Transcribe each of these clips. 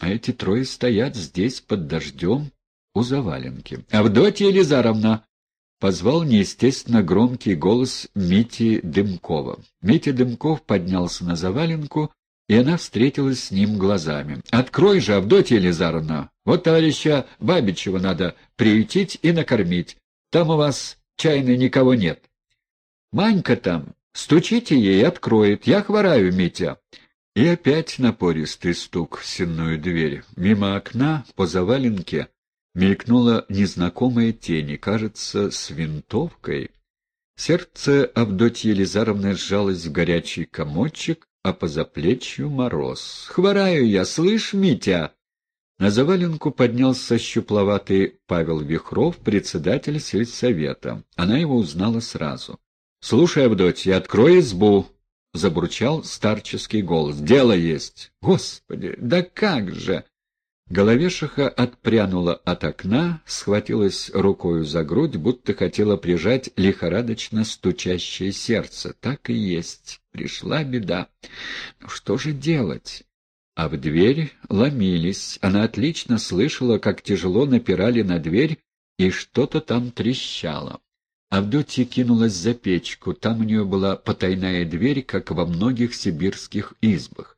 а эти трое стоят здесь под дождем у заваленки. «Авдотья Елизаровна!» — позвал неестественно громкий голос Мити Дымкова. Митя Дымков поднялся на заваленку, и она встретилась с ним глазами. «Открой же, Авдотья Елизаровна! Вот товарища Бабичева надо приютить и накормить. Там у вас чайной никого нет». «Манька там! Стучите ей, откроет. Я хвораю, Митя!» И опять напористый стук в сенную дверь. Мимо окна, по заваленке, Мелькнула незнакомая тень, кажется, с винтовкой. Сердце Авдотьи Елизаровны сжалось в горячий комочек, а по заплечью мороз. «Хвораю я, слышь, Митя!» На заваленку поднялся щупловатый Павел Вихров, председатель сельсовета. Она его узнала сразу. «Слушай, Авдотья, открой избу!» — забурчал старческий голос. «Дело есть!» «Господи, да как же!» Головешиха отпрянула от окна, схватилась рукою за грудь, будто хотела прижать лихорадочно стучащее сердце. Так и есть. Пришла беда. Ну что же делать? А в дверь ломились. Она отлично слышала, как тяжело напирали на дверь, и что-то там трещало. Авдотья кинулась за печку. Там у нее была потайная дверь, как во многих сибирских избах.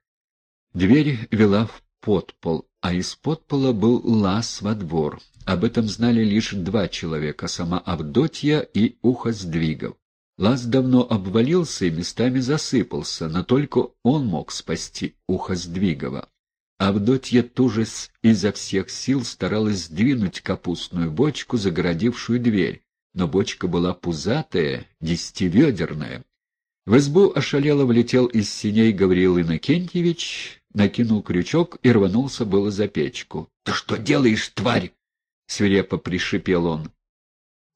Дверь вела в подпол, а из-под пола был лаз во двор. Об этом знали лишь два человека — сама Авдотья и Ухо Сдвигов. Лаз давно обвалился и местами засыпался, но только он мог спасти Ухо Сдвигова. Авдотья тужес изо всех сил старалась сдвинуть капустную бочку, загородившую дверь, но бочка была пузатая, десятиведерная. В избу ошалело влетел из синей Гавриил Иннокентьевич, накинул крючок и рванулся было за печку. — Ты что делаешь, тварь? — свирепо пришипел он.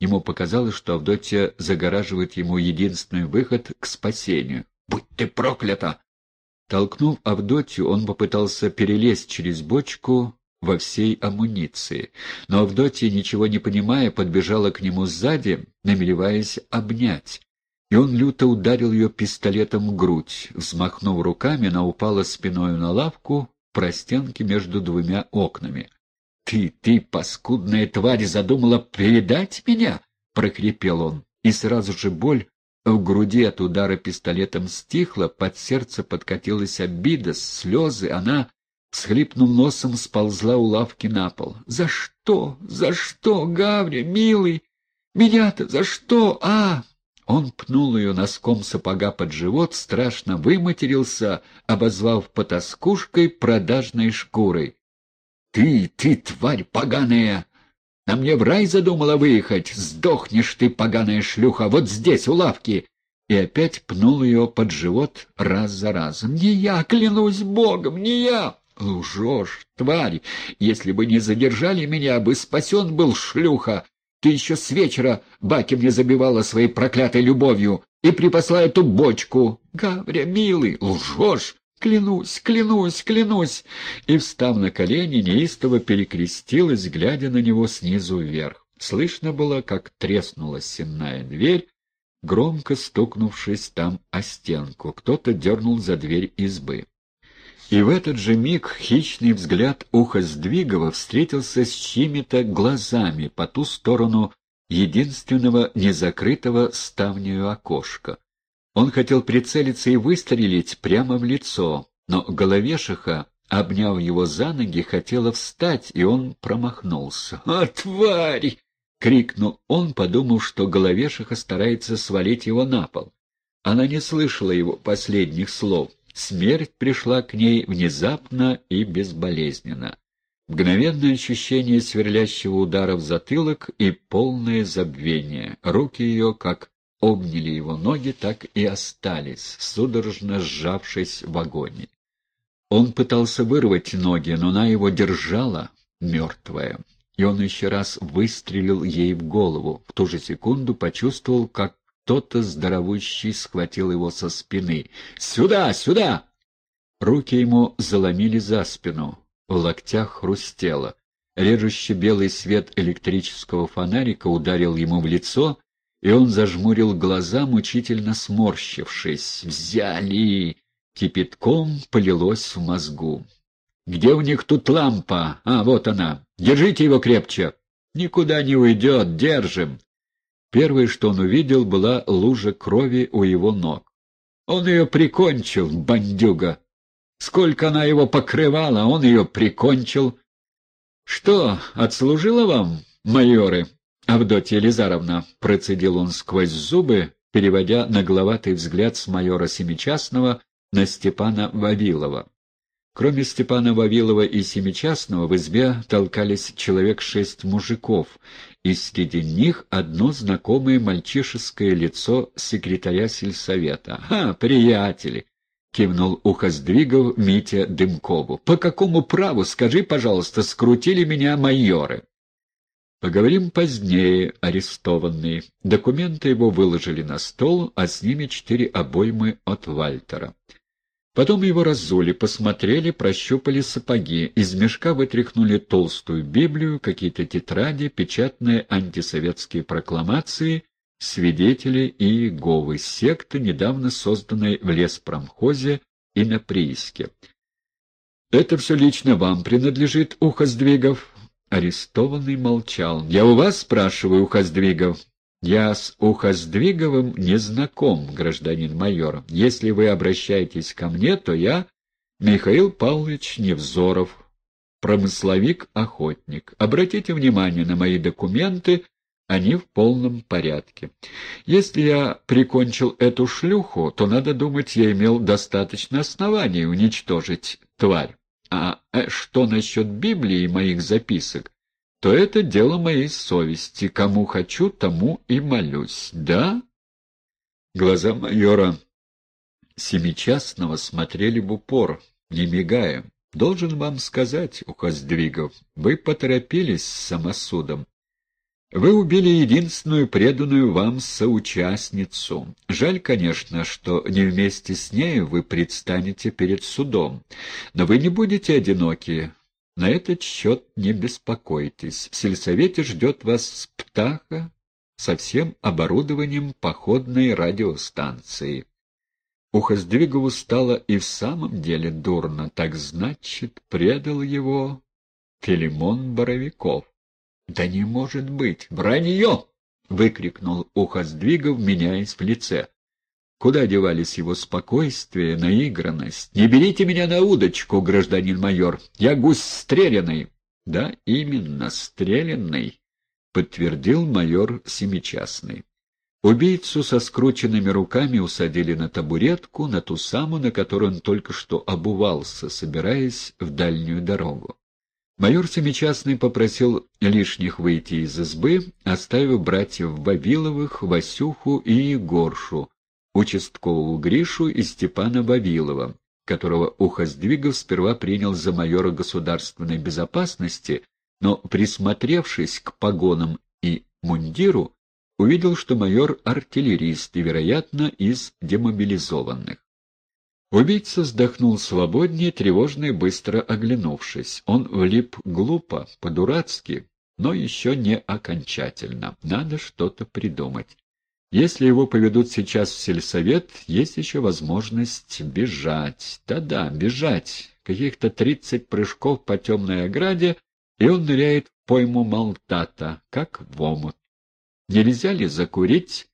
Ему показалось, что Авдотья загораживает ему единственный выход к спасению. — Будь ты проклята! Толкнув Авдотью, он попытался перелезть через бочку во всей амуниции. Но Авдотья, ничего не понимая, подбежала к нему сзади, намереваясь обнять и он люто ударил ее пистолетом в грудь. Взмахнув руками, она упала спиной на лавку в простенке между двумя окнами. — Ты, ты, паскудная тварь, задумала предать меня? — прохрипел он. И сразу же боль в груди от удара пистолетом стихла, под сердце подкатилась обида, слезы, она, схлипнув носом, сползла у лавки на пол. — За что? За что, Гаври, милый? Меня-то за что? А! Он пнул ее носком сапога под живот, страшно выматерился, обозвав потаскушкой продажной шкурой. — Ты, ты, тварь поганая! На мне в рай задумала выехать! Сдохнешь ты, поганая шлюха, вот здесь, у лавки! И опять пнул ее под живот раз за разом. — Не я, клянусь богом, не я! — Лжешь, тварь! Если бы не задержали меня, бы спасен был шлюха! Ты еще с вечера баки мне забивала своей проклятой любовью и припасла эту бочку. Гавря, милый, лжешь! Клянусь, клянусь, клянусь!» И, встав на колени, неистово перекрестилась, глядя на него снизу вверх. Слышно было, как треснула сенная дверь, громко стукнувшись там о стенку. Кто-то дернул за дверь избы. И в этот же миг хищный взгляд уха Сдвигова встретился с чьими-то глазами по ту сторону единственного незакрытого ставнею окошка. Он хотел прицелиться и выстрелить прямо в лицо, но головешиха, обняв его за ноги, хотела встать, и он промахнулся. «А, тварь!» — крикнул он, подумав, что головешиха старается свалить его на пол. Она не слышала его последних слов. Смерть пришла к ней внезапно и безболезненно. Мгновенное ощущение сверлящего удара в затылок и полное забвение. Руки ее, как обняли его ноги, так и остались, судорожно сжавшись в агонии. Он пытался вырвать ноги, но она его держала, мертвая. И он еще раз выстрелил ей в голову. В ту же секунду почувствовал, как кто-то здоровущий схватил его со спины. «Сюда! Сюда!» Руки ему заломили за спину. В локтях хрустело. Режущий белый свет электрического фонарика ударил ему в лицо, и он зажмурил глаза, мучительно сморщившись. «Взяли!» Кипятком полилось в мозгу. Где у них тут лампа? А, вот она. Держите его крепче. Никуда не уйдет, держим. Первое, что он увидел, была лужа крови у его ног. Он ее прикончил, бандюга. Сколько она его покрывала, он ее прикончил. Что, отслужила вам, майоры? Авдотья Елизаровна, процедил он сквозь зубы, переводя нагловатый взгляд с майора Семичастного на Степана Вавилова. Кроме Степана Вавилова и Семичастного в избе толкались человек шесть мужиков, и среди них одно знакомое мальчишеское лицо секретаря сельсовета. «А, приятели!» — кивнул ухоздвигов Митя Дымкову. «По какому праву, скажи, пожалуйста, скрутили меня майоры?» Поговорим позднее, арестованный. Документы его выложили на стол, а с ними четыре обоймы от Вальтера. Потом его разули, посмотрели, прощупали сапоги, из мешка вытряхнули толстую Библию, какие-то тетради, печатные антисоветские прокламации, свидетели и Иеговы, секты, недавно созданной в леспромхозе и на прииске. «Это все лично вам принадлежит, Ухоздвигов?» Арестованный молчал. «Я у вас спрашиваю, Ухоздвигов?» «Я с Ухоздвиговым не знаком, гражданин майор. Если вы обращаетесь ко мне, то я Михаил Павлович Невзоров, промысловик-охотник. Обратите внимание на мои документы, они в полном порядке. Если я прикончил эту шлюху, то, надо думать, я имел достаточно оснований уничтожить тварь. А э, что насчет Библии и моих записок, то это дело моей совести. Кому хочу, тому и молюсь. Да? Глаза майора Семичастного смотрели в упор, не мигая. Должен вам сказать, Ухоздвигов, вы поторопились с самосудом. Вы убили единственную преданную вам соучастницу. Жаль, конечно, что не вместе с нею вы предстанете перед судом, но вы не будете одиноки. На этот счет не беспокойтесь. В сельсовете ждет вас птаха со всем оборудованием походной радиостанции. Ухоздвигову стало и в самом деле дурно. Так значит, предал его Филимон Боровиков. — Да не может быть! Вранье! — выкрикнул Ухоздвигов, меняясь в лице. Куда девались его спокойствие, наигранность? «Не берите меня на удочку, гражданин майор! Я гусь стрелянный!» «Да, именно, стрелянный!» — подтвердил майор Семичастный. Убийцу со скрученными руками усадили на табуретку, на ту самую, на которую он только что обувался, собираясь в дальнюю дорогу. Майор Семичастный попросил лишних выйти из избы, оставив братьев Вавиловых, Васюху и Егоршу, участкового Гришу и Степана Вавилова, которого Ухоздвигов сперва принял за майора государственной безопасности, но, присмотревшись к погонам и мундиру, увидел, что майор — артиллерист и, вероятно, из демобилизованных. Убийца вздохнул свободнее, тревожно и быстро оглянувшись. Он влип глупо, по-дурацки, но еще не окончательно. Надо что-то придумать. Если его поведут сейчас в сельсовет, есть еще возможность бежать. Да-да, бежать. Каких-то тридцать прыжков по темной ограде, и он ныряет в пойму Малтата, как в омут. Нельзя ли закурить?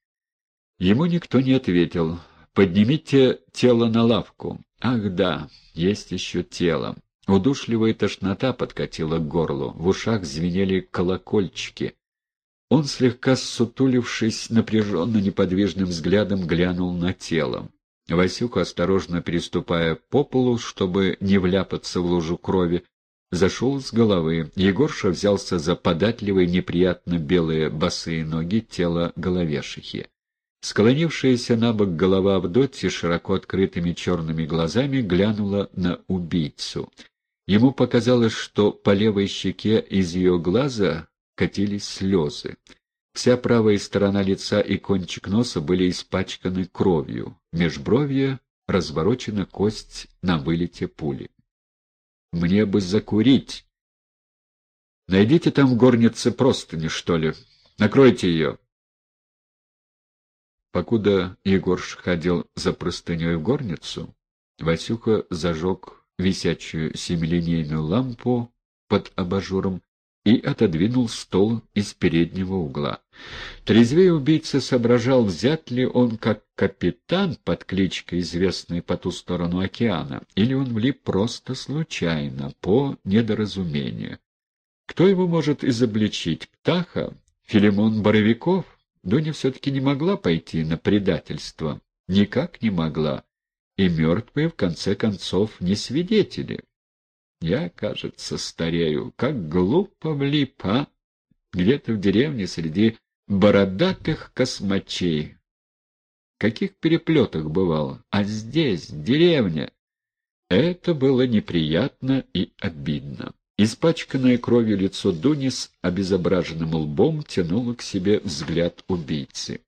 Ему никто не ответил. «Поднимите тело на лавку». Ах да, есть еще тело. Удушливая тошнота подкатила к горлу, в ушах звенели колокольчики. Он, слегка ссутулившись, напряженно неподвижным взглядом глянул на тело. Васюка, осторожно переступая по полу, чтобы не вляпаться в лужу крови, зашел с головы. Егорша взялся за податливые, неприятно белые босые ноги тела головешихи. Склонившаяся на бок голова Авдотьи широко открытыми черными глазами глянула на убийцу. Ему показалось, что по левой щеке из ее глаза катились слезы. Вся правая сторона лица и кончик носа были испачканы кровью. Межбровье разворочена кость на вылете пули. «Мне бы закурить!» «Найдите там в горнице простыни, что ли. Накройте ее!» Покуда Егорш ходил за простыней в горницу, Васюка зажег висячую семилинейную лампу под абажуром и отодвинул стол из переднего угла. Трезвее убийца соображал, взят ли он как капитан под кличкой, известной по ту сторону океана, или он влип просто случайно, по недоразумению. Кто его может изобличить? Птаха? Филимон Боровиков? Дуня все-таки не могла пойти на предательство. Никак не могла. И мертвые, в конце концов, не свидетели. Я, кажется, старею. Как глупо влип, а? Где-то в деревне среди бородатых космачей. Каких переплетах бывало? А здесь, деревня. Это было неприятно и обидно. Испачканное кровью лицо Дуни с обезображенным лбом тянуло к себе взгляд убийцы.